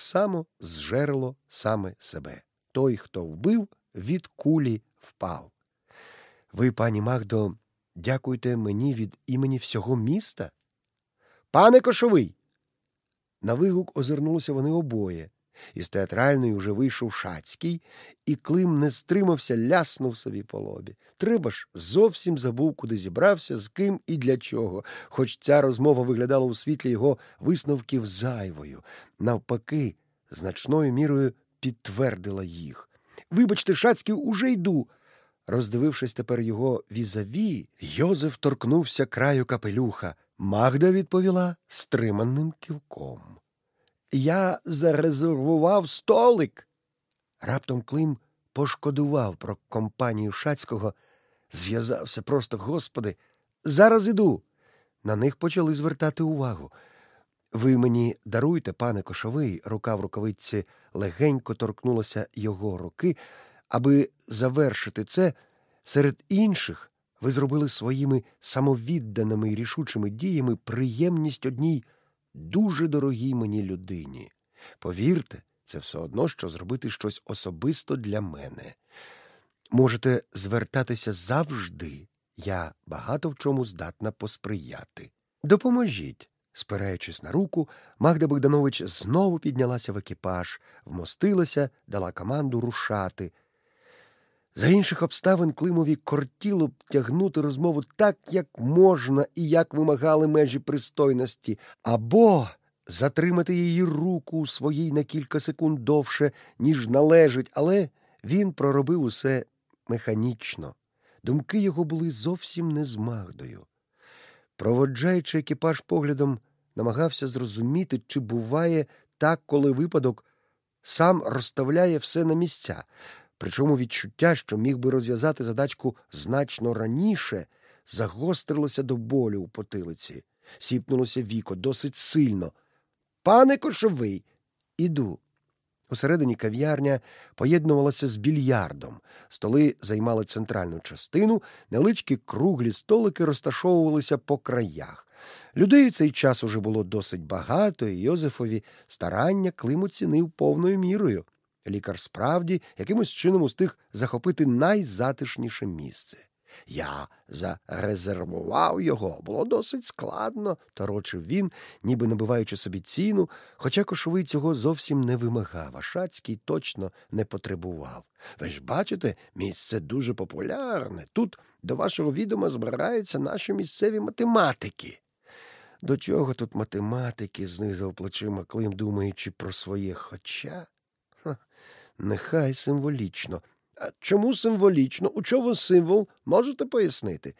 само зжерло саме себе. Той, хто вбив, від кулі впав. Ви, пані Магдо, дякуйте мені від імені всього міста? Пане Кошовий. На вигук озирнулися вони обоє. Із театральної уже вийшов Шацький, і Клим не стримався, ляснув собі по лобі. Треба ж зовсім забув, куди зібрався, з ким і для чого, хоч ця розмова виглядала у світлі його висновків зайвою. Навпаки, значною мірою підтвердила їх. Вибачте, Шацький, уже йду. Роздивившись тепер його візаві, Йозеф торкнувся краю капелюха. Магда відповіла стриманим кивком. Я зарезервував столик. Раптом Клим пошкодував про компанію Шацького, зв'язався просто, господи, зараз іду. На них почали звертати увагу. Ви мені даруйте, пане Кошовий, рука в рукавиці легенько торкнулася його руки, аби завершити це, серед інших ви зробили своїми самовідданими і рішучими діями приємність одній дуже дорогій мені людині. Повірте, це все одно, що зробити щось особисто для мене. Можете звертатися завжди, я багато в чому здатна посприяти. Допоможіть. Спираючись на руку, Магда Богданович знову піднялася в екіпаж, вмостилася, дала команду рушати. За інших обставин Климові кортіло б тягнути розмову так, як можна і як вимагали межі пристойності, або затримати її руку своїй на кілька секунд довше, ніж належить, але він проробив усе механічно. Думки його були зовсім не з Магдою. Проводжаючи екіпаж поглядом, намагався зрозуміти, чи буває так, коли випадок сам розставляє все на місця. Причому відчуття, що міг би розв'язати задачку значно раніше, загострилося до болю у потилиці. Сіпнулося віко досить сильно. Пане кошовий, іду. Усередині кав'ярня поєднувалася з більярдом. Столи займали центральну частину, невеличкі круглі столики розташовувалися по краях. Людей у цей час уже було досить багато, і Йозефові старання Клим оцінив повною мірою. Лікар справді якимось чином устиг захопити найзатишніше місце. Я зарезервував його, було досить складно, торочив він, ніби набиваючи собі ціну, хоча кошовий цього зовсім не вимагав, а Шацький точно не потребував. Ви ж бачите, місце дуже популярне. Тут до вашого відома збираються наші місцеві математики. До чого тут математики? знизав плечима Клим, думаючи про своє хоча. Ха, нехай символічно. А чому символічно? У чому символ? Можете пояснити?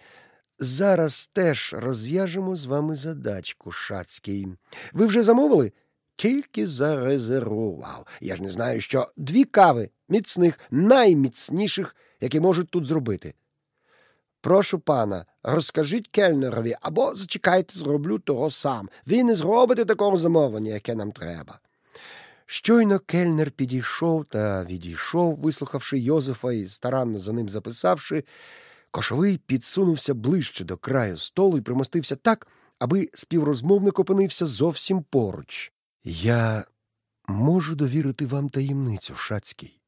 Зараз теж розв'яжемо з вами задачку, Шацький. Ви вже замовили? Тільки зарезервував. Я ж не знаю, що дві кави міцних, найміцніших, які можуть тут зробити. Прошу пана, розкажіть кельнерові або зачекайте, зроблю того сам. Ви не зробите такого замовлення, яке нам треба. Щойно кельнер підійшов та відійшов, вислухавши Йозефа і старанно за ним записавши, кошовий підсунувся ближче до краю столу і примостився так, аби співрозмовник опинився зовсім поруч. Я можу довірити вам таємницю, Шацький.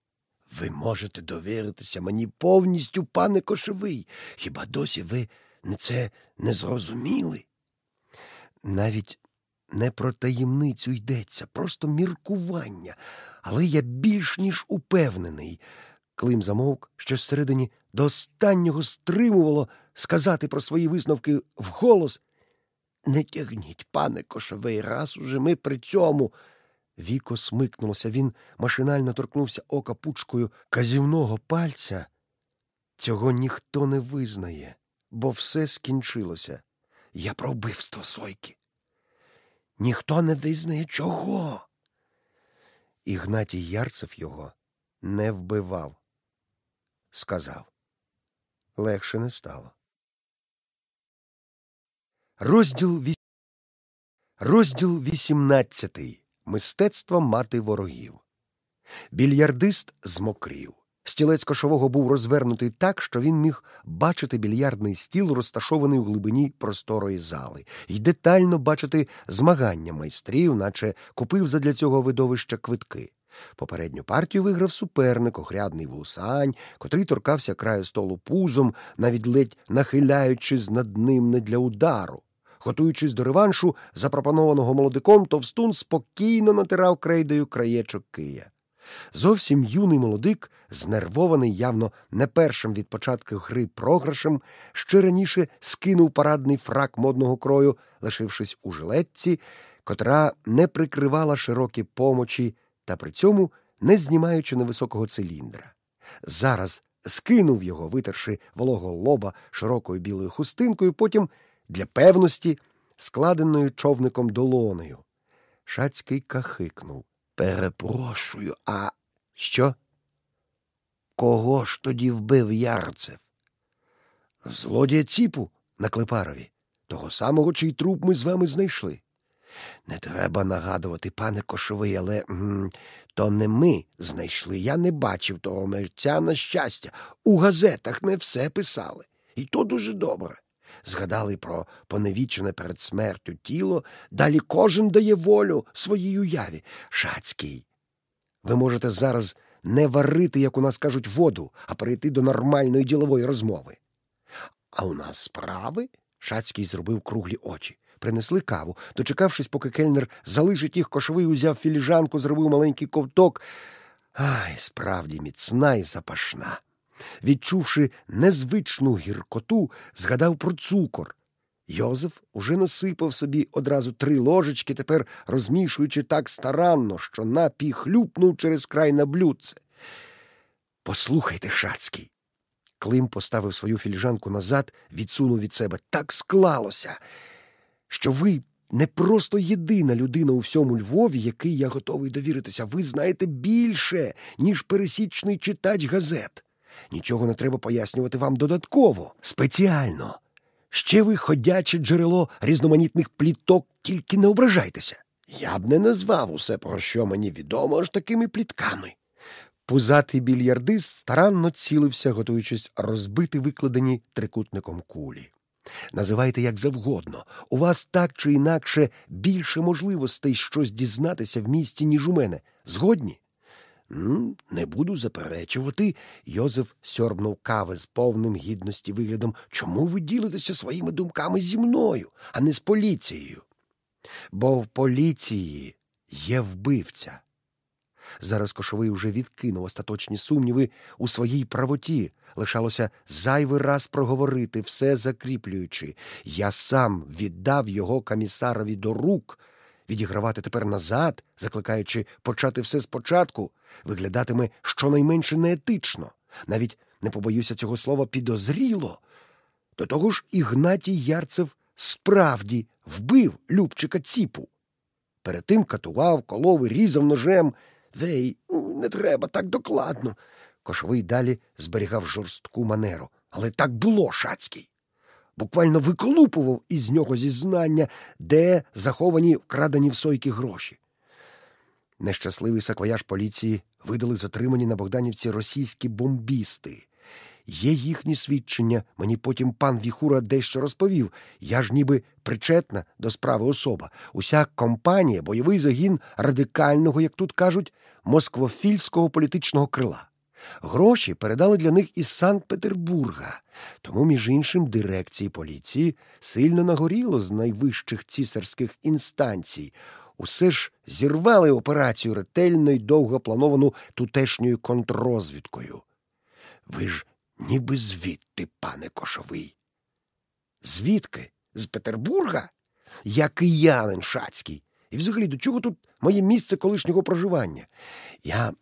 Ви можете довіритися мені повністю, пане кошовий. Хіба досі ви це не зрозуміли? Навіть не про таємницю йдеться, просто міркування, але я більш ніж упевнений. Клим замовк, що всередині до останнього стримувало сказати про свої висновки вголос. Не тягніть, пане кошовий, раз уже ми при цьому. Віко смикнулося, він машинально торкнувся ока пучкою казівного пальця. Цього ніхто не визнає, бо все скінчилося. Я про вбивство Сойки. Ніхто не визнає чого. Ігнатій Ярцев його не вбивав. Сказав. Легше не стало. Розділ віс... Розділ вісімнадцятий. Мистецтво мати ворогів. Більярдист змокрів. Стілець кошового був розвернутий так, що він міг бачити більярдний стіл, розташований у глибині просторої зали, і детально бачити змагання майстрів, наче купив задля цього видовища квитки. Попередню партію виграв суперник, охрядний вусань, котрий торкався краю столу пузом, навіть ледь нахиляючись над ним не для удару. Готуючись до реваншу, запропонованого молодиком, товстун спокійно натирав крейдою краєчок кия. Зовсім юний молодик, знервований явно не першим від початку гри програшем, ще раніше скинув парадний фрак модного крою, лишившись у жилетці, котра не прикривала широкі помочі та при цьому не знімаючи невисокого циліндра. Зараз скинув його, витерши волого лоба широкою білою хустинкою, потім для певності, складеною човником долонею. Шацький кахикнув. Перепрошую, а що? Кого ж тоді вбив ярцев? Злодія ціпу на Клепарові, того самого, чий труп ми з вами знайшли. Не треба нагадувати, пане кошовий, але м то не ми знайшли. Я не бачив того мерця на щастя. У газетах не все писали. І то дуже добре. Згадали про поневічене перед смертю тіло, далі кожен дає волю своїй уяві. Шацький. Ви можете зараз не варити, як у нас кажуть, воду, а перейти до нормальної ділової розмови. А у нас справи? Шацький зробив круглі очі. Принесли каву. Дочекавшись, поки кельнер залишить їх, кошовий узяв філіжанку, зробив маленький ковток. Ай, справді міцна і запашна. Відчувши незвичну гіркоту, згадав про цукор. Йозеф уже насипав собі одразу три ложечки, тепер розмішуючи так старанно, що напій хлюпнув через край на блюдце. Послухайте, Шацький. Клим поставив свою філіжанку назад, відсунув від себе. Так склалося, що ви не просто єдина людина у всьому Львові, який я готовий довіритися. Ви знаєте більше, ніж пересічний читач газет. Нічого не треба пояснювати вам додатково, спеціально. Ще ви ходяче джерело різноманітних пліток, тільки не ображайтеся. Я б не назвав усе, про що мені відомо, аж такими плітками. Пузатий більярдист старанно цілився, готуючись розбити викладені трикутником кулі. Називайте як завгодно. У вас так чи інакше більше можливостей щось дізнатися в місті, ніж у мене. Згодні? Не буду заперечувати. Йозеф сьорбнув кави з повним гідності виглядом. Чому ви ділитеся своїми думками зі мною, а не з поліцією? Бо в поліції є вбивця. Зараз кошовий уже відкинув остаточні сумніви у своїй правоті. Лишалося зайвий раз проговорити, все закріплюючи. Я сам віддав його комісарові до рук. Відігравати тепер назад, закликаючи почати все спочатку, виглядатиме щонайменше неетично, навіть не побоюся цього слова підозріло. До того ж, Ігнатій Ярцев справді вбив Любчика ціпу. Перед тим катував, колов і різав ножем. Вей, не треба так докладно. Кошовий далі зберігав жорстку манеру. Але так було, Шацький. Буквально виколупував із нього зізнання, де заховані вкрадені в сойки гроші. Нещасливий саквояж поліції видали затримані на Богданівці російські бомбісти. Є їхні свідчення, мені потім пан Віхура дещо розповів. Я ж ніби причетна до справи особа. Уся компанія, бойовий загін радикального, як тут кажуть, москвофільського політичного крила. Гроші передали для них із Санкт-Петербурга, тому, між іншим, дирекції поліції сильно нагоріло з найвищих цісарських інстанцій. Усе ж зірвали операцію ретельно й довго плановану тутешньою контррозвідкою. Ви ж ніби звідти, пане кошовий. Звідки? З Петербурга? Я киянин шацький. І взагалі до чого тут моє місце колишнього проживання? Я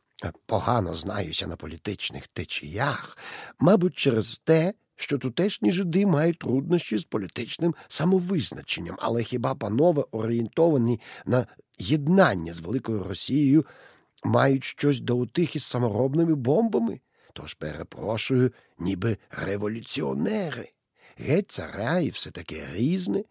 погано знаюся на політичних течіях, мабуть, через те, що тутешні жиди мають труднощі з політичним самовизначенням, але хіба панове орієнтовані на єднання з Великою Росією мають щось до утихи з саморобними бомбами? Тож, перепрошую, ніби революціонери, геть царя і все таке різне,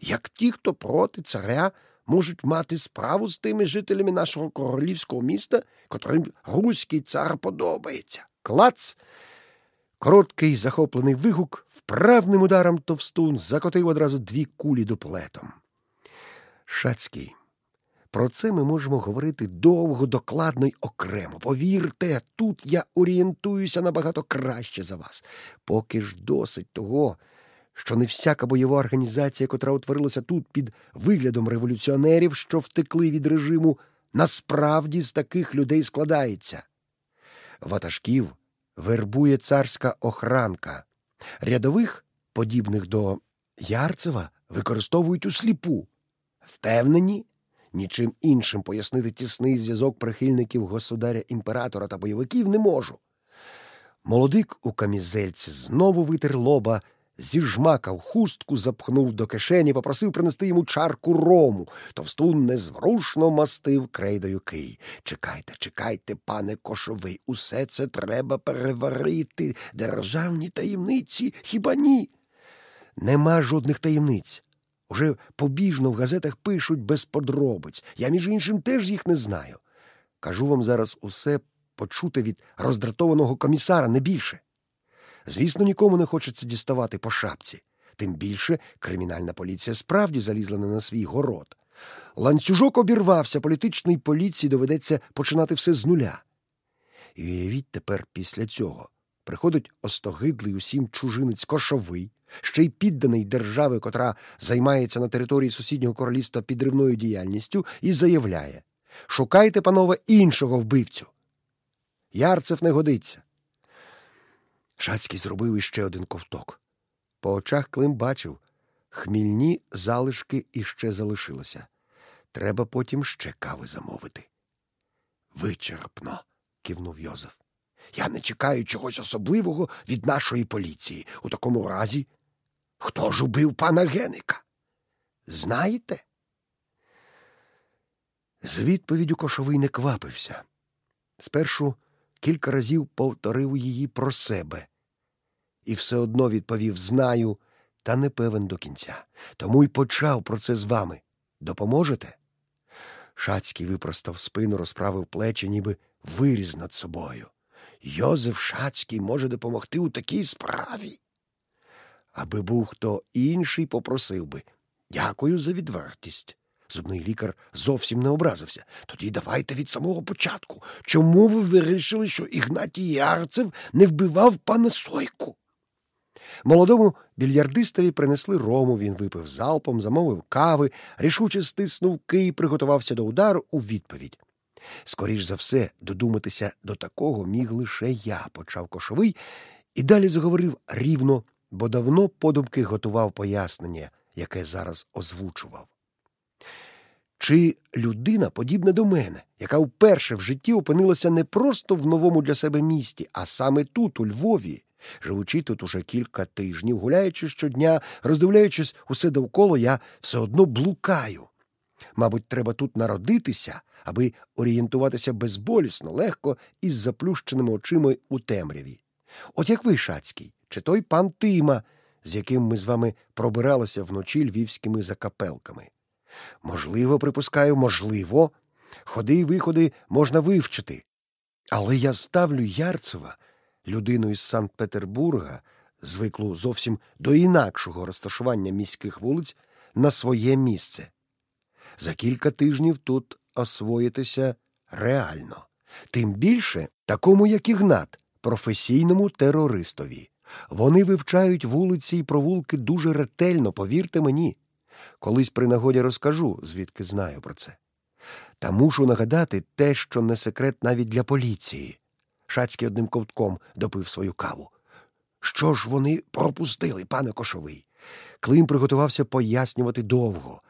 як ті, хто проти царя можуть мати справу з тими жителями нашого королівського міста, котрим руський цар подобається. Клац. Короткий захоплений вигук вправним ударом товстун закотив одразу дві кулі дуплетом. Шацький. Про це ми можемо говорити довго, докладно й окремо. Повірте, тут я орієнтуюся набагато краще за вас. Поки ж досить того, що не всяка бойова організація, котра утворилася тут під виглядом революціонерів, що втекли від режиму, насправді з таких людей складається. Ватажків вербує царська охранка. Рядових, подібних до Ярцева, використовують у сліпу. Впевнені, нічим іншим пояснити тісний зв'язок прихильників государя імператора та бойовиків не можу. Молодик у камізельці знову витер лоба, зіжмакав хустку, запхнув до кишені, попросив принести йому чарку рому. Товстун незворушно мастив крейдою кий. Чекайте, чекайте, пане кошовий, усе це треба переварити. Державні таємниці хіба ні? Нема жодних таємниць. Уже побіжно в газетах пишуть без подробиць. Я, між іншим, теж їх не знаю. Кажу вам зараз усе почути від роздратованого комісара не більше. Звісно, нікому не хочеться діставати по шапці, тим більше кримінальна поліція справді залізла не на свій город. Ланцюжок обірвався, політичній поліції доведеться починати все з нуля. І уявіть тепер після цього приходить остогидлий усім чужинець кошовий, ще й підданий держави, котра займається на території сусіднього королівства підривною діяльністю, і заявляє Шукайте, панове, іншого вбивцю. Ярцев не годиться. Шацький зробив іще один ковток. По очах Клим бачив хмільні залишки іще залишилося. Треба потім ще кави замовити. Вичерпно, кивнув Йозеф. Я не чекаю чогось особливого від нашої поліції. У такому разі, хто ж убив пана Геника? Знаєте? З відповіддю кошовий не квапився. Спершу кілька разів повторив її про себе. І все одно відповів знаю, та не певен до кінця. Тому й почав про це з вами. Допоможете? Шацький випростав спину, розправив плечі, ніби виріз над собою. Йозеф Шацький може допомогти у такій справі. Аби був хто інший, попросив би дякую за відвертість. Зубний лікар зовсім не образився. Тоді давайте від самого початку. Чому ви вирішили, що Ігнатій Ярцев не вбивав пана Сойку? Молодому більярдистові принесли рому, він випив залпом, замовив кави, рішуче стиснув кий, приготувався до удару у відповідь. Скоріш за все, додуматися до такого міг лише я, почав кошовий, і далі заговорив рівно, бо давно подумки готував пояснення, яке зараз озвучував. Чи людина подібна до мене, яка вперше в житті опинилася не просто в новому для себе місті, а саме тут, у Львові, живучи тут уже кілька тижнів, гуляючи щодня, роздивляючись усе довкола, я все одно блукаю. Мабуть, треба тут народитися, аби орієнтуватися безболісно, легко із заплющеними очима у темряві. От як ви, Шацький, чи той пан Тима, з яким ми з вами пробиралися вночі львівськими закапелками. Можливо, припускаю, можливо, ходи й виходи можна вивчити. Але я ставлю Ярцева, людину із Санкт Петербурга, звиклу зовсім до інакшого розташування міських вулиць, на своє місце. За кілька тижнів тут освоїтися реально, тим більше такому, як Ігнат, професійному терористові. Вони вивчають вулиці і провулки дуже ретельно, повірте мені. Колись при нагоді розкажу, звідки знаю про це. Та мушу нагадати те, що не секрет навіть для поліції. Шацький одним ковтком допив свою каву. Що ж вони пропустили, пане Кошовий? Клим приготувався пояснювати довго.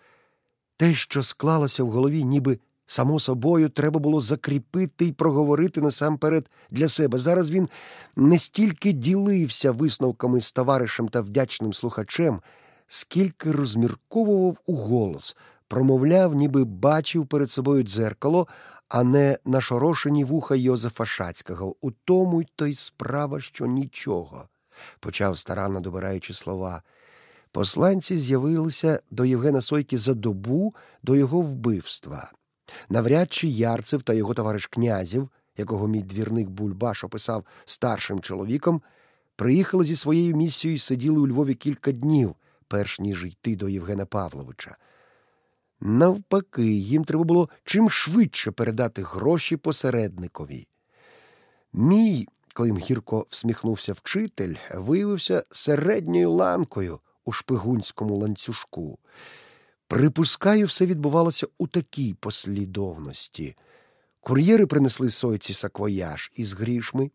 Те, що склалося в голові, ніби само собою, треба було закріпити і проговорити насамперед для себе. Зараз він не стільки ділився висновками з товаришем та вдячним слухачем, скільки розмірковував у голос, промовляв, ніби бачив перед собою дзеркало, а не нашорошені вуха Йозефа Шацького. У тому й то й справа, що нічого. Почав старанно добираючи слова. Посланці з'явилися до Євгена Сойки за добу до його вбивства. Навряд чи Ярцев та його товариш князів, якого мій двірник Бульбаш описав старшим чоловіком, приїхали зі своєю місією і сиділи у Львові кілька днів, перш ніж йти до Євгена Павловича. Навпаки, їм треба було чим швидше передати гроші посередникові. Мій колега, гірко всміхнувся вчитель, виявився середньою ланкою у шпигунському ланцюжку. Припускаю, все відбувалося у такій послідовності. Кур'єри принесли сойці саквояж із грішми.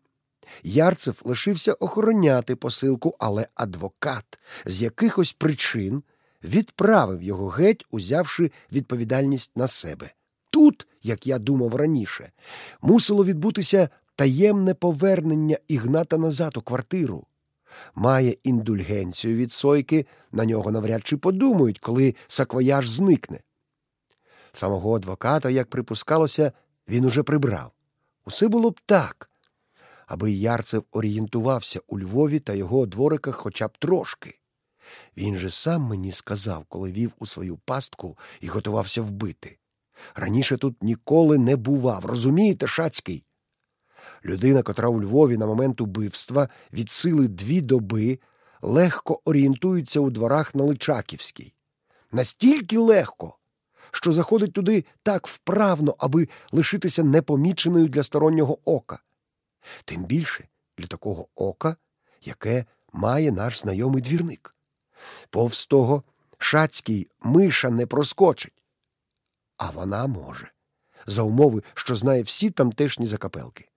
Ярцев лишився охороняти посилку, але адвокат з якихось причин відправив його геть, узявши відповідальність на себе. Тут, як я думав раніше, мусило відбутися таємне повернення Ігната назад у квартиру. Має індульгенцію від сойки, на нього навряд чи подумають, коли саквояж зникне. Самого адвоката, як припускалося, він уже прибрав. Усе було б так, аби Ярцев орієнтувався у Львові та його двориках хоча б трошки. Він же сам мені сказав, коли вів у свою пастку і готувався вбити. Раніше тут ніколи не бував, розумієте, Шацький? Людина, котра у Львові на момент убивства від сили дві доби легко орієнтується у дворах на Личаківській. Настільки легко, що заходить туди так вправно, аби лишитися непоміченою для стороннього ока. Тим більше для такого ока, яке має наш знайомий двірник. Повз того шацький миша не проскочить. А вона може, за умови, що знає всі тамтешні закапелки.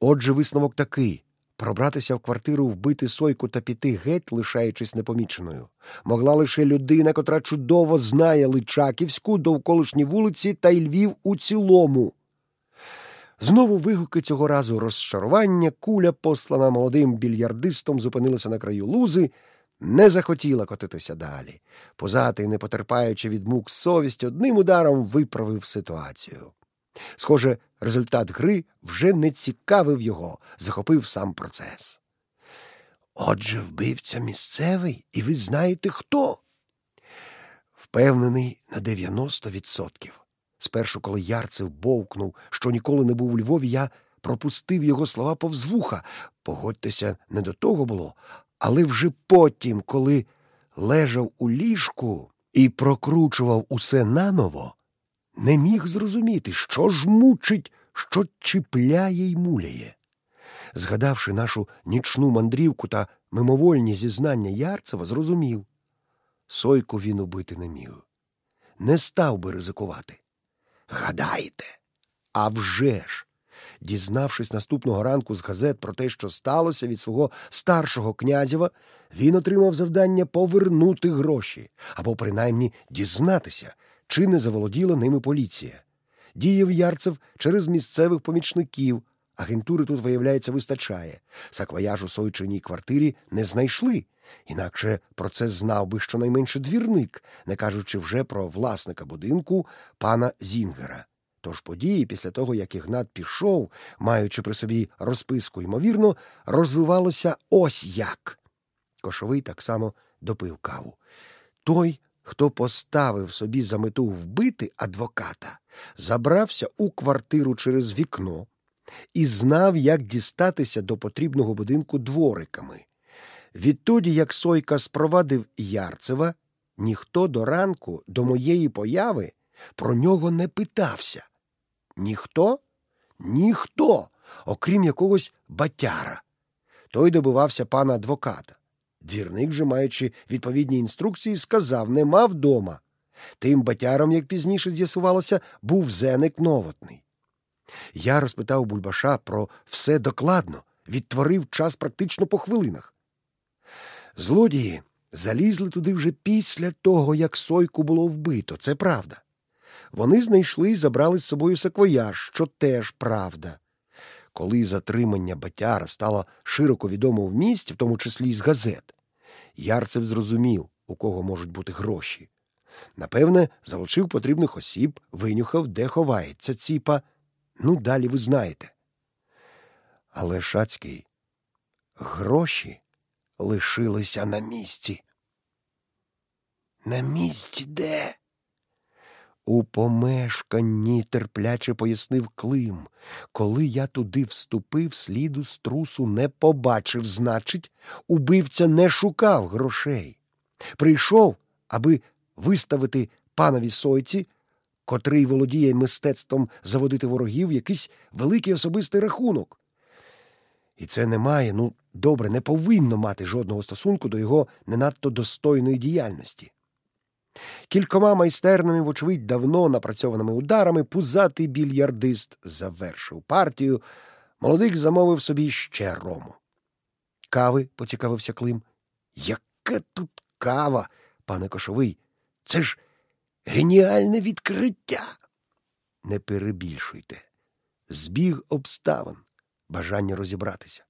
Отже, висновок такий пробратися в квартиру, вбити сойку та піти геть, лишаючись непоміченою, могла лише людина, котра чудово знає Личаківську, довколишні вулиці та й Львів у цілому. Знову вигуки цього разу розчарування, куля, послана молодим більярдистом, зупинилася на краю лузи, не захотіла котитися далі. Позатий, не потерпаючи від мук совість, одним ударом виправив ситуацію. Схоже, результат гри вже не цікавив його, захопив сам процес. Отже, вбивця місцевий, і ви знаєте хто? Впевнений на 90%. Спершу, коли Ярцев бовкнув, що ніколи не був у Львові, я пропустив його слова повз вуха. Погодьтеся, не до того було. Але вже потім, коли лежав у ліжку і прокручував усе наново, не міг зрозуміти, що ж мучить, що чіпляє й муляє. Згадавши нашу нічну мандрівку та мимовольні зізнання Ярцева, зрозумів Сойку він убити не міг. Не став би ризикувати. Гадаєте? А вже ж! Дізнавшись наступного ранку з газет про те, що сталося від свого старшого князєва, він отримав завдання повернути гроші або принаймні дізнатися, чи не заволоділа ними поліція. Діяв Ярцев через місцевих помічників. Агентури тут, виявляється, вистачає. Саквояж у сойчиній квартирі не знайшли. Інакше про це знав би щонайменше двірник, не кажучи вже про власника будинку пана Зінгера. Тож події, після того, як Ігнат пішов, маючи при собі розписку, ймовірно, розвивалося ось як. Кошовий так само допив каву. Той, хто поставив собі за мету вбити адвоката, забрався у квартиру через вікно і знав, як дістатися до потрібного будинку двориками. Відтоді, як Сойка спровадив Ярцева, ніхто до ранку, до моєї появи, про нього не питався. Ніхто? Ніхто, окрім якогось батяра. Той добивався пана адвоката. Двірник же, маючи відповідні інструкції, сказав нема вдома. Тим батяром, як пізніше з'ясувалося, був зеник новотний. Я розпитав Бульбаша про все докладно, відтворив час практично по хвилинах. Злодії залізли туди вже після того, як сойку було вбито, це правда. Вони знайшли і забрали з собою саквояж, що теж правда. Коли затримання батяра стало широко відомо в місті, в тому числі й з газет, Ярцев зрозумів, у кого можуть бути гроші. Напевне, залучив потрібних осіб, винюхав, де ховається ціпа. Ну, далі ви знаєте. Але Шацький гроші лишилися на місці. На місці де? У помешканні терпляче пояснив Клим. Коли я туди вступив, сліду струсу не побачив, значить, убивця не шукав грошей. Прийшов, аби виставити панові сойці, котрий володіє мистецтвом заводити ворогів, якийсь великий особистий рахунок. І це не має, ну, добре, не повинно мати жодного стосунку до його не надто достойної діяльності. Кількома майстерними, вочевидь, давно напрацьованими ударами пузатий більярдист завершив партію. Молодик замовив собі ще рому. Кави, поцікавився Клим. Яка тут кава, пане Кошовий? Це ж геніальне відкриття. Не перебільшуйте. Збіг обставин, бажання розібратися,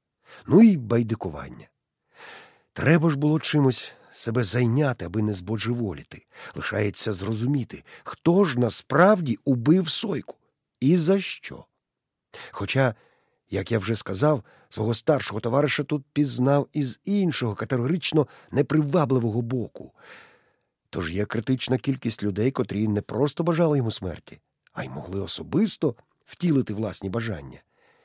ну і байдикування. Треба ж було чимось себе зайняти, аби не збожеволіти. Лишається зрозуміти, хто ж насправді убив сойку і за що. Хоча, як я вже сказав, свого старшого товариша тут пізнав із іншого категорично непривабливого боку. Тож є критична кількість людей, котрі не просто бажали йому смерті, а й могли особисто втілити власні бажання.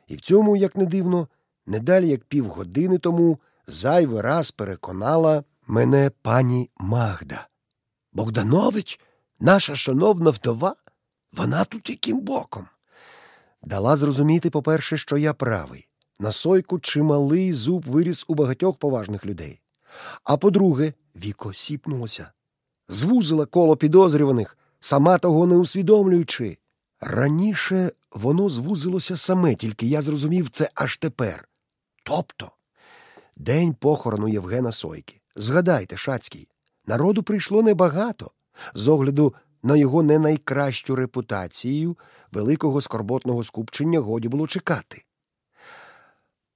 І в цьому, як не дивно, не далі як півгодини тому зайвий раз переконала мене пані Магда. Богданович, наша шановна вдова, вона тут яким боком. Дала зрозуміти, по-перше, що я правий. На сойку чималий зуб виріс у багатьох поважних людей. А по-друге, віко сіпнулося, звузила коло підозрюваних, сама того не усвідомлюючи. Раніше воно звузилося саме, тільки я зрозумів це аж тепер. Тобто, день похорону Євгена Сойки. Згадайте, Шацький, народу прийшло небагато, з огляду на його не найкращу репутацію великого скорботного скупчення годі було чекати.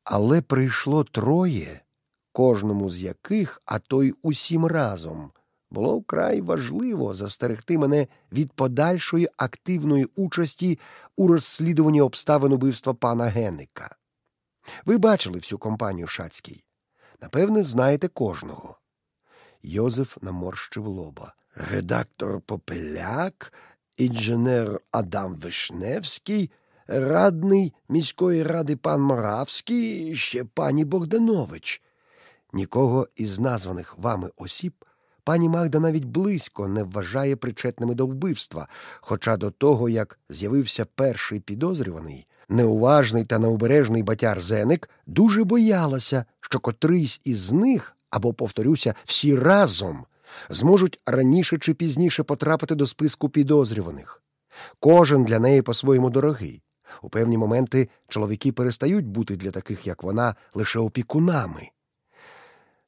Але прийшло троє, кожному з яких, а то й усім разом, було вкрай важливо застерегти мене від подальшої активної участі у розслідуванні обставин убивства пана Генника. Ви бачили всю компанію Шацький. Напевне, знаєте кожного. Йозеф наморщив лоба. Редактор Попеляк, інженер Адам Вишневський, радний міської ради пан Моравський, ще пані Богданович. Нікого із названих вами осіб пані Магда навіть близько не вважає причетними до вбивства, хоча до того, як з'явився перший підозрюваний, неуважний та необережний батяр Зеник дуже боялася, що котрийсь із них, або, повторюся, всі разом зможуть раніше чи пізніше потрапити до списку підозрюваних. Кожен для неї по-своєму дорогий. У певні моменти чоловіки перестають бути для таких, як вона, лише опікунами.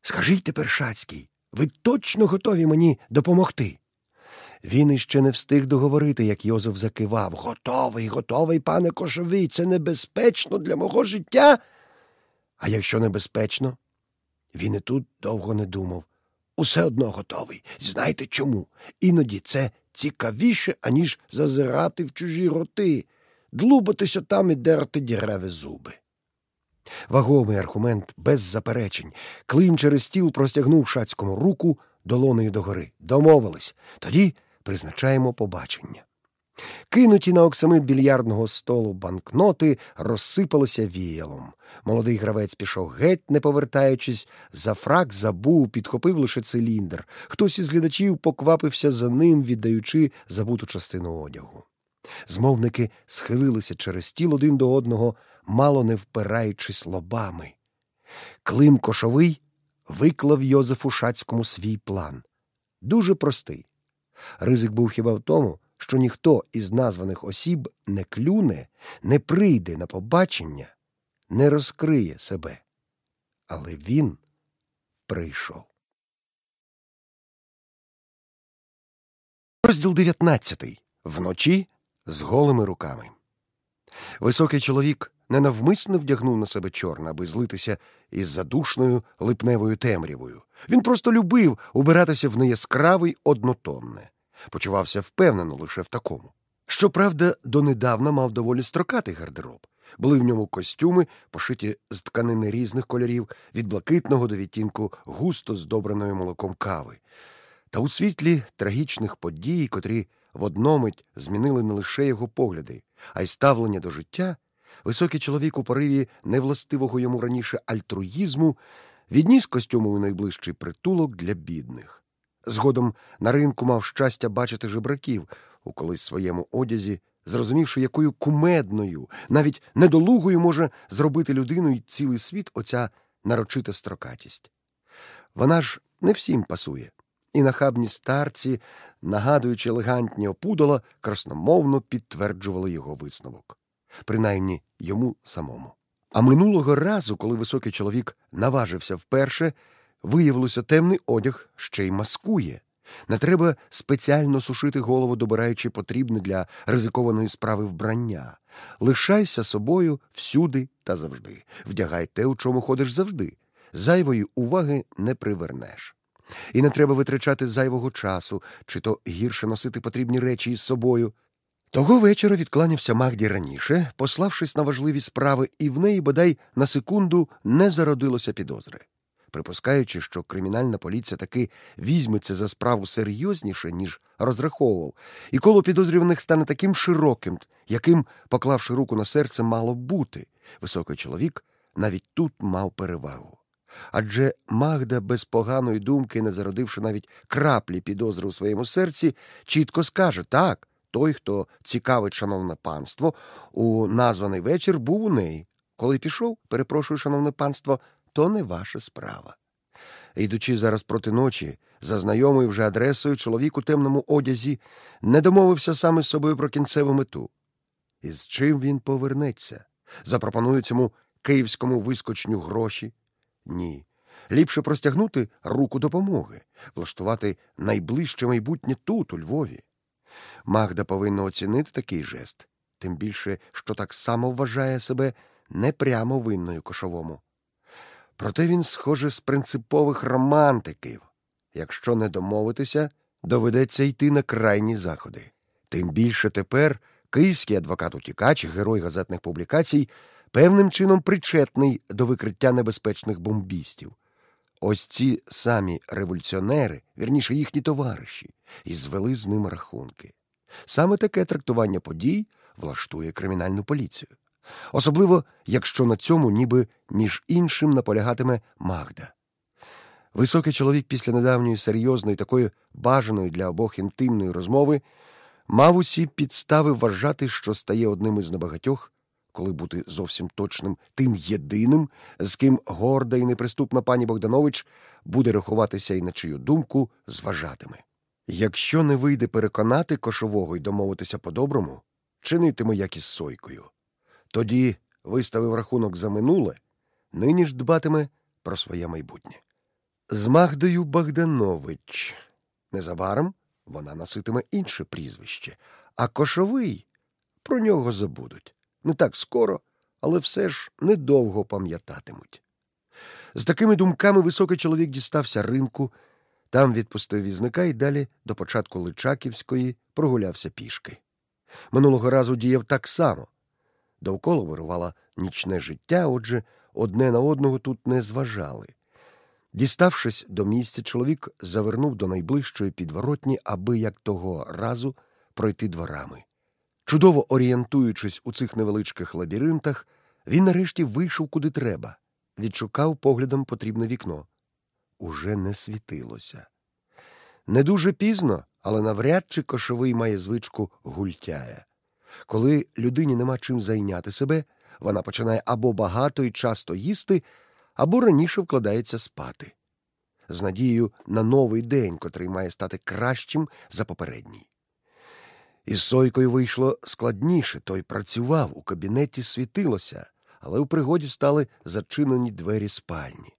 Скажіть тепер, Шацький, ви точно готові мені допомогти? Він іще не встиг договорити, як Йозеф закивав. Готовий, готовий, пане Кошовий, це небезпечно для мого життя. А якщо небезпечно, він і тут довго не думав. Усе одно готовий. Знаєте чому? Іноді це цікавіше, аніж зазирати в чужі роти, длубатися там і дерти діреві зуби. Вагомий аргумент без заперечень. Клим через стіл простягнув шацькому руку долоною догори. Домовились. Тоді призначаємо побачення. Кинуті на оксамит більярдного столу банкноти розсипалися віялом. Молодий гравець пішов геть, не повертаючись, за фрак забув, підхопив лише циліндр. Хтось із глядачів поквапився за ним, віддаючи забуту частину одягу. Змовники схилилися через стіл один до одного, мало не впираючись лобами. Клим кошовий виклав Йозефу Шацькому свій план. Дуже простий. Ризик був хіба в тому, що ніхто із названих осіб не клюне, не прийде на побачення, не розкриє себе. Але він прийшов. Розділ 19. Вночі з голими руками. Високий чоловік ненавмисно вдягнув на себе чорне, аби злитися із задушною липневою темрявою. Він просто любив убиратися в неяскравий однотонне, почувався впевнено лише в такому. Щоправда, донедавна мав доволі строкатий гардероб. Були в ньому костюми, пошиті з тканини різних кольорів, від блакитного до відтінку густо здобреної молоком кави. Та у світлі трагічних подій, котрі в одномить змінили не лише його погляди, а й ставлення до життя, високий чоловік у пориві невластивого йому раніше альтруїзму відніс костюму найближчий притулок для бідних. Згодом на ринку мав щастя бачити жебраків у колись своєму одязі, зрозумівши, якою кумедною, навіть недолугою може зробити людину і цілий світ оця нарочита строкатість. Вона ж не всім пасує, і нахабні старці, нагадуючи елегантні опудола, красномовно підтверджували його висновок, принаймні йому самому. А минулого разу, коли високий чоловік наважився вперше, виявилося, темний одяг ще й маскує. Не треба спеціально сушити голову, добираючи потрібне для ризикованої справи вбрання. Лишайся собою всюди та завжди. Вдягай те, у чому ходиш завжди. Зайвої уваги не привернеш. І не треба витрачати зайвого часу, чи то гірше носити потрібні речі із собою. Того вечора відкланявся Магді раніше, пославшись на важливі справи, і в неї, бодай, на секунду не зародилося підозри. Припускаючи, що кримінальна поліція таки візьметься за справу серйозніше, ніж розраховував, і коло підозрюваних стане таким широким, яким, поклавши руку на серце, мало бути, високий чоловік навіть тут мав перевагу. Адже Магда, без поганої думки, не зародивши навіть краплі підозри у своєму серці, чітко скаже так, той, хто цікавить шановне панство, у названий вечір був у неї. Коли пішов, перепрошую, шановне панство, то не ваша справа. Йдучи зараз проти ночі, за знайомою вже адресою, чоловік у темному одязі не домовився саме з собою про кінцеву мету. І з чим він повернеться? Запропонують цьому київському вискочню гроші? Ні. Ліпше простягнути руку допомоги, влаштувати найближче майбутнє тут, у Львові. Магда повинна оцінити такий жест, тим більше, що так само вважає себе не прямо винною кошовому. Проте він, схоже, з принципових романтиків. Якщо не домовитися, доведеться йти на крайні заходи. Тим більше тепер київський адвокат утікач, герой газетних публікацій, певним чином причетний до викриття небезпечних бомбістів. Ось ці самі революціонери, вірніше їхні товариші, і звели з ним рахунки. Саме таке трактування подій влаштує кримінальну поліцію. Особливо, якщо на цьому ніби між іншим наполягатиме Магда. Високий чоловік після недавньої серйозної, такої бажаної для обох інтимної розмови мав усі підстави вважати, що стає одним із небагатьох, коли бути зовсім точним, тим єдиним, з ким горда і неприступна пані Богданович буде рахуватися і на чию думку зважатиме. Якщо не вийде переконати кошового і домовитися по-доброму, чинитиме як із сойкою. Тоді виставив рахунок за минуле, нині ж дбатиме про своє майбутнє. З Магдою Богданович. Незабаром вона носитиме інше прізвище, а кошовий про нього забудуть. Не так скоро, але все ж недовго пам'ятатимуть. З такими думками високий чоловік дістався ринку, там відпустив візника і далі до початку Личаківської прогулявся пішки. Минулого разу діяв так само. Довкола вирувало нічне життя, отже, одне на одного тут не зважали. Діставшись до місця, чоловік завернув до найближчої підворотні, аби як того разу пройти дворами. Чудово орієнтуючись у цих невеличких лабіринтах, він нарешті вийшов куди треба, відшукав поглядом потрібне вікно. Уже не світилося. Не дуже пізно, але навряд чи кошовий має звичку гультяя. Коли людині нема чим зайняти себе, вона починає або багато і часто їсти, або раніше вкладається спати, з надією на новий день, котрий має стати кращим за попередній. Із Сойкою вийшло складніше, той працював, у кабінеті світилося, але у пригоді стали зачинені двері спальні.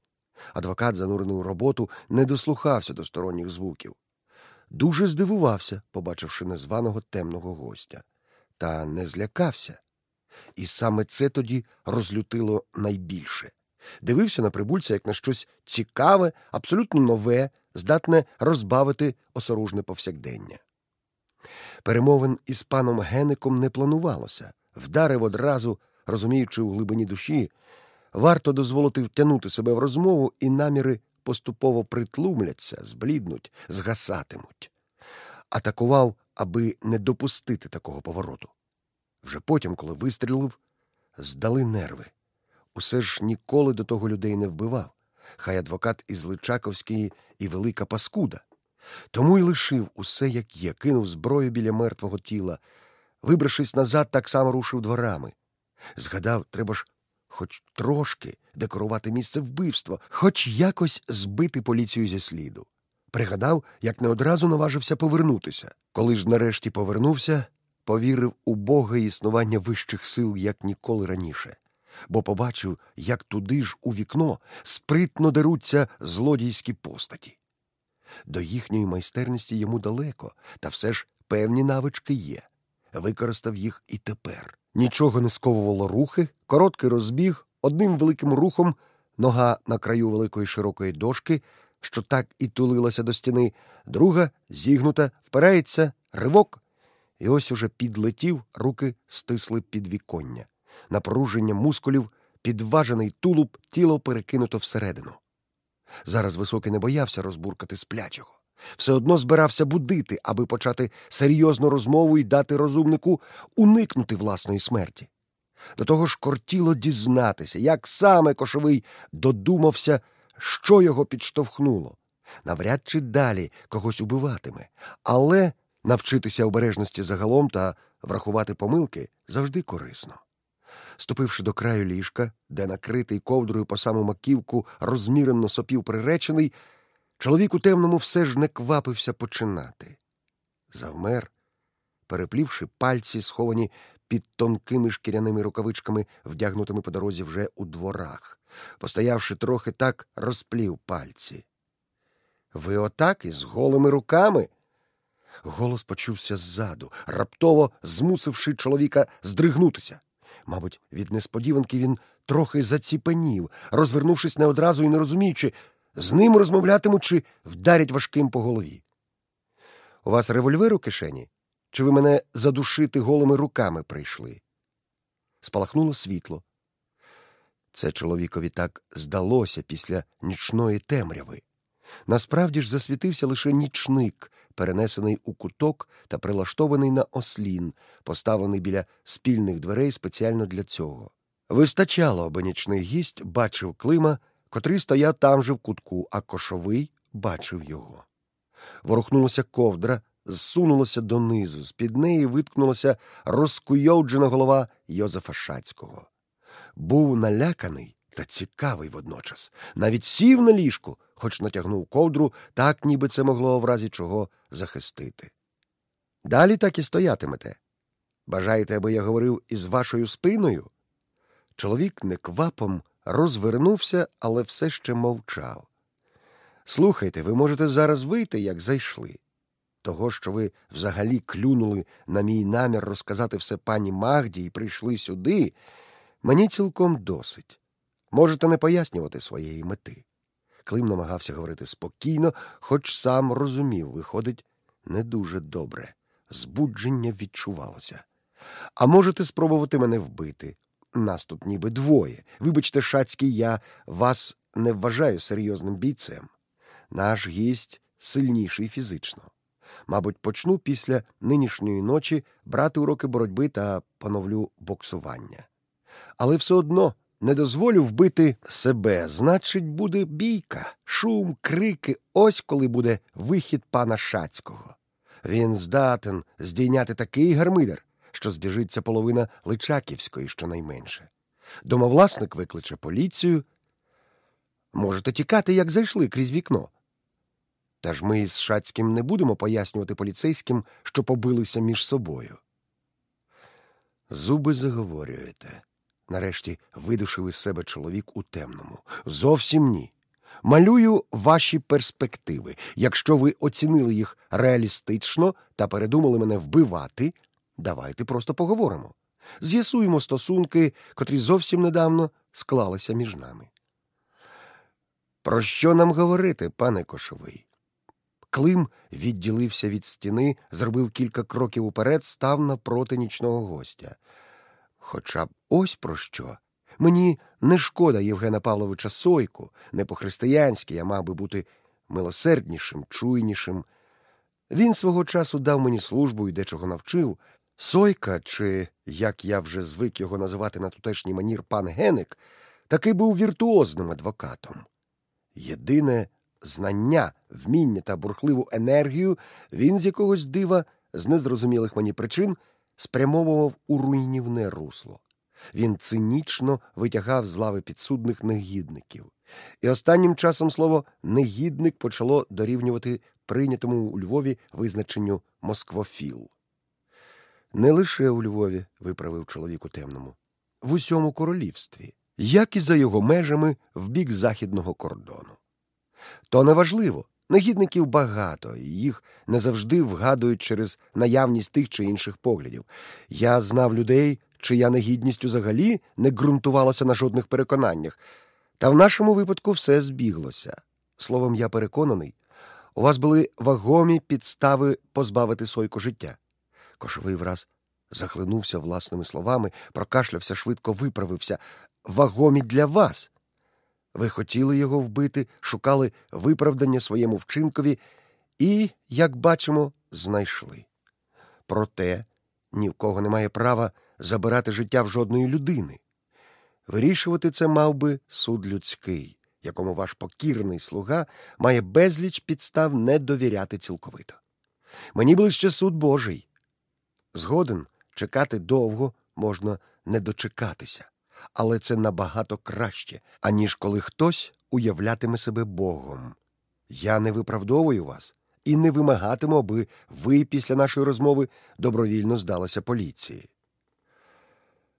Адвокат, занурений у роботу, не дослухався до сторонніх звуків. Дуже здивувався, побачивши незваного темного гостя, та не злякався. І саме це тоді розлютило найбільше. Дивився на прибульця як на щось цікаве, абсолютно нове, здатне розбавити осоружне повсякдення. Перемовин із паном Геником не планувалося, вдарив одразу, розуміючи у глибині душі, варто дозволити втягнути себе в розмову і наміри поступово притлумляться, збліднуть, згасатимуть. Атакував, аби не допустити такого повороту. Вже потім, коли вистрілив, здали нерви. Усе ж ніколи до того людей не вбивав. Хай адвокат із Личаковської і велика паскуда. Тому й лишив усе, як є, кинув зброю біля мертвого тіла. Вибравшись назад, так само рушив дворами. Згадав, треба ж хоч трошки декорувати місце вбивства, хоч якось збити поліцію зі сліду. Пригадав, як не одразу наважився повернутися. Коли ж нарешті повернувся, повірив у Бога існування вищих сил, як ніколи раніше, бо побачив, як туди ж у вікно спритно деруться злодійські постаті. До їхньої майстерності йому далеко, та все ж певні навички є. Використав їх і тепер. Нічого не сковувало рухи, короткий розбіг, одним великим рухом, нога на краю великої широкої дошки, що так і тулилася до стіни, друга зігнута, впирається, ривок. І ось уже підлетів, руки стисли під віконня. Напруження мускулів, підважений тулуб, тіло перекинуто всередину. Зараз високий не боявся розбуркати сплячого. Все одно збирався будити, аби почати серйозну розмову і дати розумнику уникнути власної смерті. До того ж кортіло дізнатися, як саме кошовий додумався, що його підштовхнуло. Навряд чи далі когось убиватиме, але навчитися обережності загалом та врахувати помилки завжди корисно. Ступивши до краю ліжка, де накритий ковдрою по саму маківку розмірено сопів приречений, чоловік у темному все ж не квапився починати. Завмер, переплівши пальці, сховані під тонкими шкіряними рукавичками, вдягнутими по дорозі вже у дворах. Постоявши трохи так, розплів пальці. Ви отак із голими руками? Голос почувся ззаду, раптово змусивши чоловіка здригнутися. Мабуть, від несподіванки він трохи заціпенів, розвернувшись не одразу і не розуміючи, з ним розмовлятимуть чи вдарять важким по голові. У вас револьвер у кишені? Чи ви мене задушити голими руками прийшли? Спалахнуло світло. Це чоловікові так здалося після нічної темряви. Насправді ж засвітився лише нічник, перенесений у куток та прилаштований на ослін, поставлений біля спільних дверей спеціально для цього. Вистачало, аби нічний гість бачив Клима, котрий стояв там же в кутку, а кошовий бачив його. Ворухнулася ковдра, зсунулася донизу, з під неї виткнулася розкуйовджена голова Йозефа Шацького. Був наляканий та цікавий водночас. Навіть сів на ліжку, хоч натягнув ковдру, так ніби це могло в разі чого захистити. Далі так і стоятимете. Бажаєте, аби я говорив із вашою спиною? Чоловік неквапом розвернувся, але все ще мовчав. Слухайте, ви можете зараз вийти, як зайшли. Того, що ви взагалі клюнули на мій намір розказати все пані Магді і прийшли сюди, мені цілком досить. Можете не пояснювати своєї мети. Клим намагався говорити спокійно, хоч сам розумів, виходить, не дуже добре. Збудження відчувалося. А можете спробувати мене вбити. Нас тут ніби двоє. Вибачте, шацький, я вас не вважаю серйозним бійцем. Наш гість сильніший фізично. Мабуть, почну після нинішньої ночі брати уроки боротьби та поновлю боксування. Але все одно не дозволю вбити себе. Значить, буде бійка, шум, крики, ось коли буде вихід пана Шацького. Він здатен здійняти такий гармидер, що збіжиться половина Личаківської, щонайменше. Домовласник викличе поліцію. Можете тікати, як зайшли крізь вікно. Та ж ми із Шацьким не будемо пояснювати поліцейським, що побилися між собою. Зуби заговорюєте. Нарешті видушив із себе чоловік у темному. Зовсім ні. Малюю ваші перспективи. Якщо ви оцінили їх реалістично та передумали мене вбивати, давайте просто поговоримо. З'ясуємо стосунки, котрі зовсім недавно склалися між нами. Про що нам говорити, пане Кошовий? Клим відділився від стіни, зробив кілька кроків уперед, став напроти нічного гостя. Хоча б ось про що. Мені не шкода Євгена Павловича Сойку, не по-християнськи я мав би бути милосерднішим, чуйнішим. Він свого часу дав мені службу і дечого навчив. Сойка, чи, як я вже звик його називати на тутешній манір пан Геник, таки був віртуозним адвокатом. Єдине знання, вміння та бурхливу енергію він з якогось дива, з незрозумілих мені причин, спрямовував у руйнівне русло. Він цинічно витягав з лави підсудних негідників. І останнім часом слово негідник почало дорівнювати прийнятому у Львові визначенню Москвофіл. Не лише у Львові, виправив чоловік у темному, в усьому королівстві, як і за його межами в бік західного кордону. То неважливо, негідників багато, і їх не завжди вгадують через наявність тих чи інших поглядів. Я знав людей, чия негідність взагалі не ґрунтувалася на жодних переконаннях, та в нашому випадку все збіглося. Словом, я переконаний, у вас були вагомі підстави позбавити сойку життя. Кошовий враз захлинувся власними словами, прокашлявся, швидко виправився. Вагомі для вас. Ви хотіли його вбити, шукали виправдання своєму вчинкові і, як бачимо, знайшли. Проте ні в кого немає права забирати життя в жодної людини. Вирішувати це мав би суд людський, якому ваш покірний слуга має безліч підстав не довіряти цілковито. Мені ближче суд Божий. Згоден чекати довго можна не дочекатися, але це набагато краще, аніж коли хтось уявлятиме себе Богом. Я не виправдовую вас і не вимагатиму, аби ви після нашої розмови добровільно здалися поліції.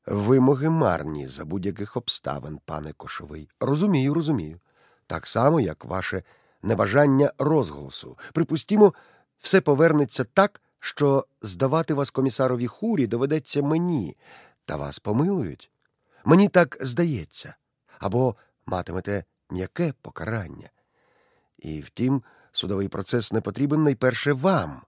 Вимоги марні за будь-яких обставин, пане Кошовий. Розумію, розумію. Так само, як ваше небажання розголосу. Припустімо, все повернеться так, що здавати вас комісарові хурі доведеться мені, та вас помилують. Мені так здається, або матимете м'яке покарання. І втім, судовий процес не потрібен найперше вам.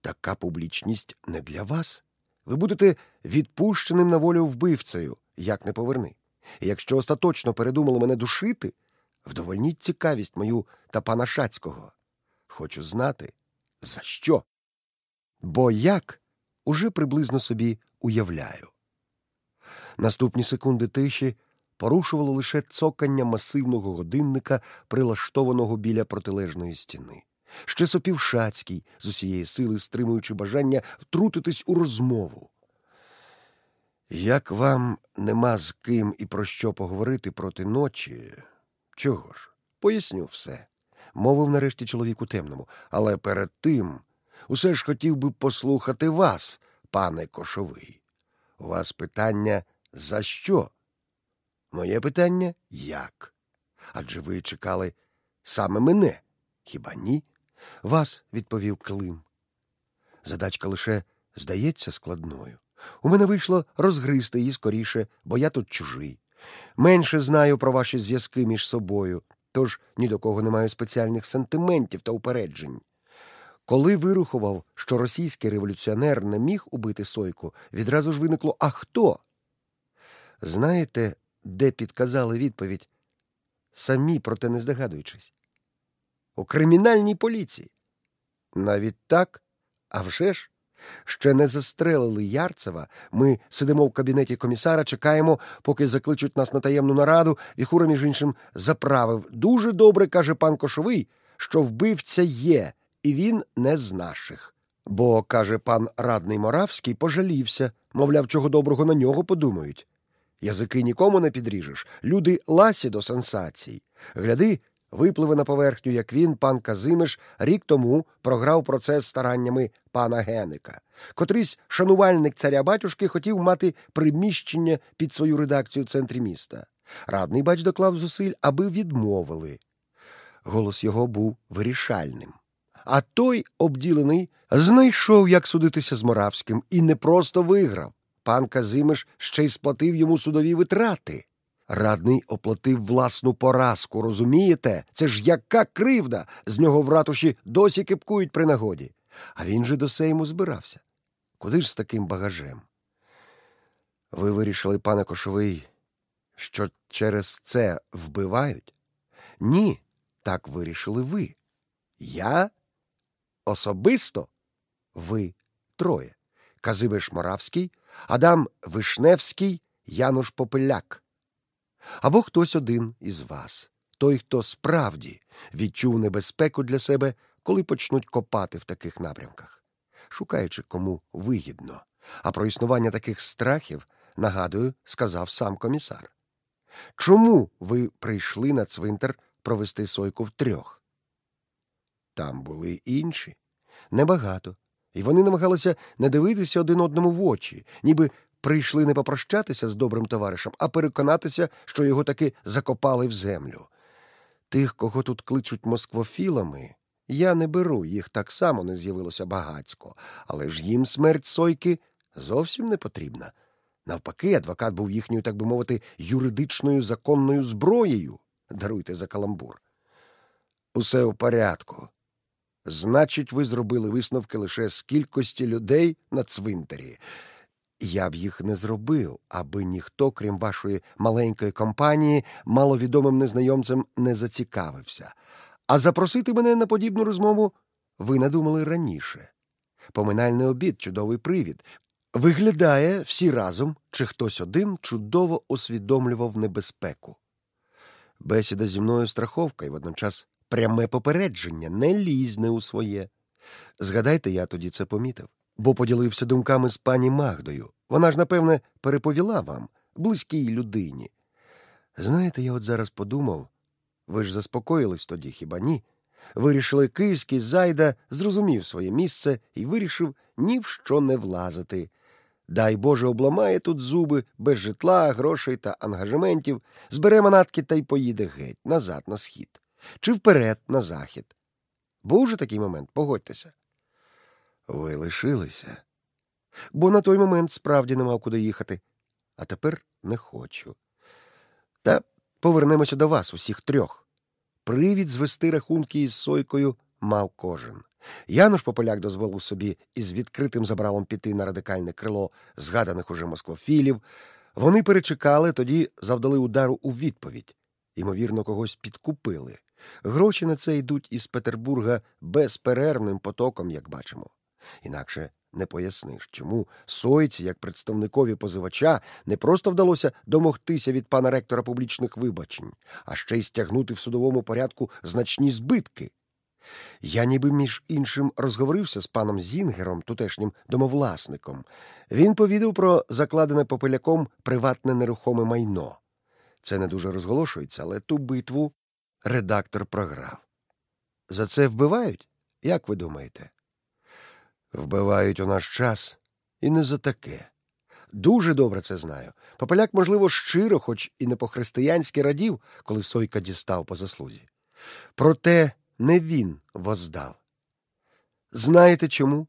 Така публічність не для вас. Ви будете відпущеним на волю вбивцею, як не поверни. І якщо остаточно передумали мене душити, вдовольніть цікавість мою та пана Шацького. Хочу знати, за що. Бо як уже приблизно собі уявляю. Наступні секунди тиші порушувало лише цокання масивного годинника, прилаштованого біля протилежної стіни. Ще сопів Шацький, з усієї сили стримуючи бажання втрутитись у розмову. Як вам нема з ким і про що поговорити проти ночі? Чого ж? Поясню все, мовив нарешті чоловік у темному, але перед тим усе ж хотів би послухати вас, пане Кошовий. У вас питання за що? Моє питання як? Адже ви чекали саме мене, хіба ні? Вас, відповів Клим. Задачка лише здається складною. У мене вийшло розгризти її скоріше, бо я тут чужий. Менше знаю про ваші зв'язки між собою, тож ні до кого не маю спеціальних сентиментів та упереджень. Коли вирухував, що російський революціонер не міг убити Сойку, відразу ж виникло а хто? Знаєте, де підказали відповідь, самі проте не здогадуючись? У кримінальній поліції. Навіть так, а вже ж, ще не застрелили Ярцева. Ми сидимо в кабінеті комісара, чекаємо, поки закличуть нас на таємну нараду, Віхура, між іншим, заправив. Дуже добре, каже пан Кошовий, що вбивця є, і він не з наших. Бо, каже пан радний Моравський, пожалівся, мовляв, чого доброго на нього подумають. Язики нікому не підріжеш, люди ласі до сенсацій. Гляди, випливе на поверхню, як він, пан Казимиш, рік тому програв процес стараннями пана Геника. Котрийсь шанувальник царя батюшки хотів мати приміщення під свою редакцію в центрі міста. Радний бач доклав зусиль, аби відмовили. Голос його був вирішальним. А той, обділений, знайшов, як судитися з Моравським, і не просто виграв. Пан Казимиш ще й сплатив йому судові витрати. Радний оплатив власну поразку, розумієте? Це ж яка кривда! З нього в ратуші досі кипкують при нагоді. А він же до сейму збирався. Куди ж з таким багажем? Ви вирішили, пане Кошовий, що через це вбивають? Ні, так вирішили ви. Я особисто ви троє. Казимиш Моравський, Адам Вишневський, Януш Попеляк. Або хтось один із вас, той, хто справді відчув небезпеку для себе, коли почнуть копати в таких напрямках, шукаючи кому вигідно. А про існування таких страхів, нагадую, сказав сам комісар. Чому ви прийшли на цвинтар провести сойку втрьох? Там були інші, небагато, і вони намагалися не дивитися один одному в очі, ніби прийшли не попрощатися з добрим товаришем, а переконатися, що його таки закопали в землю. Тих, кого тут кличуть москвофілами, я не беру, їх так само не з'явилося багацько, але ж їм смерть сойки зовсім не потрібна. Навпаки, адвокат був їхньою, так би мовити, юридичною законною зброєю. Даруйте за каламбур. Усе в порядку. Значить, ви зробили висновки лише з кількості людей на цвинтарі. Я б їх не зробив, аби ніхто, крім вашої маленької компанії, маловідомим незнайомцем не зацікавився. А запросити мене на подібну розмову ви надумали раніше. Поминальний обід, чудовий привід. Виглядає всі разом, чи хтось один чудово усвідомлював небезпеку. Бесіда зі мною страховка і водночас пряме попередження не лізне у своє. Згадайте, я тоді це помітив, бо поділився думками з пані Магдою. Вона ж, напевне, переповіла вам, близькій людині. Знаєте, я от зараз подумав ви ж заспокоїлись тоді, хіба ні? Вирішили, київський зайда зрозумів своє місце і вирішив ні в що не влазити. Дай Боже, обламає тут зуби без житла, грошей та ангажементів, збере манатки та й поїде геть, назад, на схід, чи вперед, на захід. Був же такий момент, погодьтеся. Ви лишилися, бо на той момент справді не мав куди їхати, а тепер не хочу. Та повернемося до вас, усіх трьох. Привід звести рахунки із сойкою мав кожен. Януш Пополяк дозволив собі із відкритим забралом піти на радикальне крило згаданих уже москвофілів. Вони перечекали, тоді завдали удару у відповідь. Ймовірно, когось підкупили. Гроші на це йдуть із Петербурга безперервним потоком, як бачимо. Інакше не поясниш, чому сойці, як представникові позивача, не просто вдалося домогтися від пана ректора публічних вибачень, а ще й стягнути в судовому порядку значні збитки. Я ніби між іншим розговорився з паном Зінгером, тутешнім домовласником. Він повідав про закладене попеляком приватне нерухоме майно. Це не дуже розголошується, але ту битву редактор програв. За це вбивають? Як ви думаєте? Вбивають у наш час і не за таке. Дуже добре це знаю. Попеляк, можливо, щиро, хоч і не по-християнськи радів, коли Сойка дістав по заслузі. Проте не він воздав. Знаєте чому?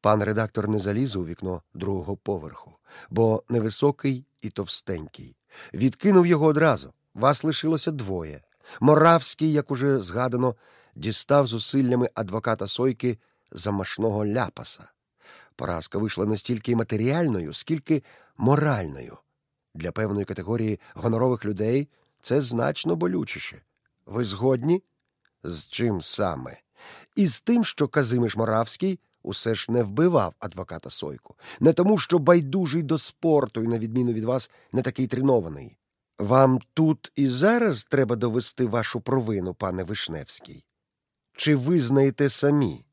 Пан редактор не заліз у вікно другого поверху, бо невисокий і товстенький. Відкинув його одразу. Вас лишилося двоє. Моравський, як уже згадано, дістав зусиллями адвоката Сойки замашного ляпаса. Поразка вийшла не стільки матеріальною, скільки моральною. Для певної категорії гонорових людей це значно болючіше. Ви згодні? З чим саме? І з тим, що Казимиш Моравський усе ж не вбивав адвоката Сойку, не тому, що байдужий до спорту і, на відміну від вас, не такий тренований. Вам тут і зараз треба довести вашу провину, пане Вишневський? Чи визнаєте самі,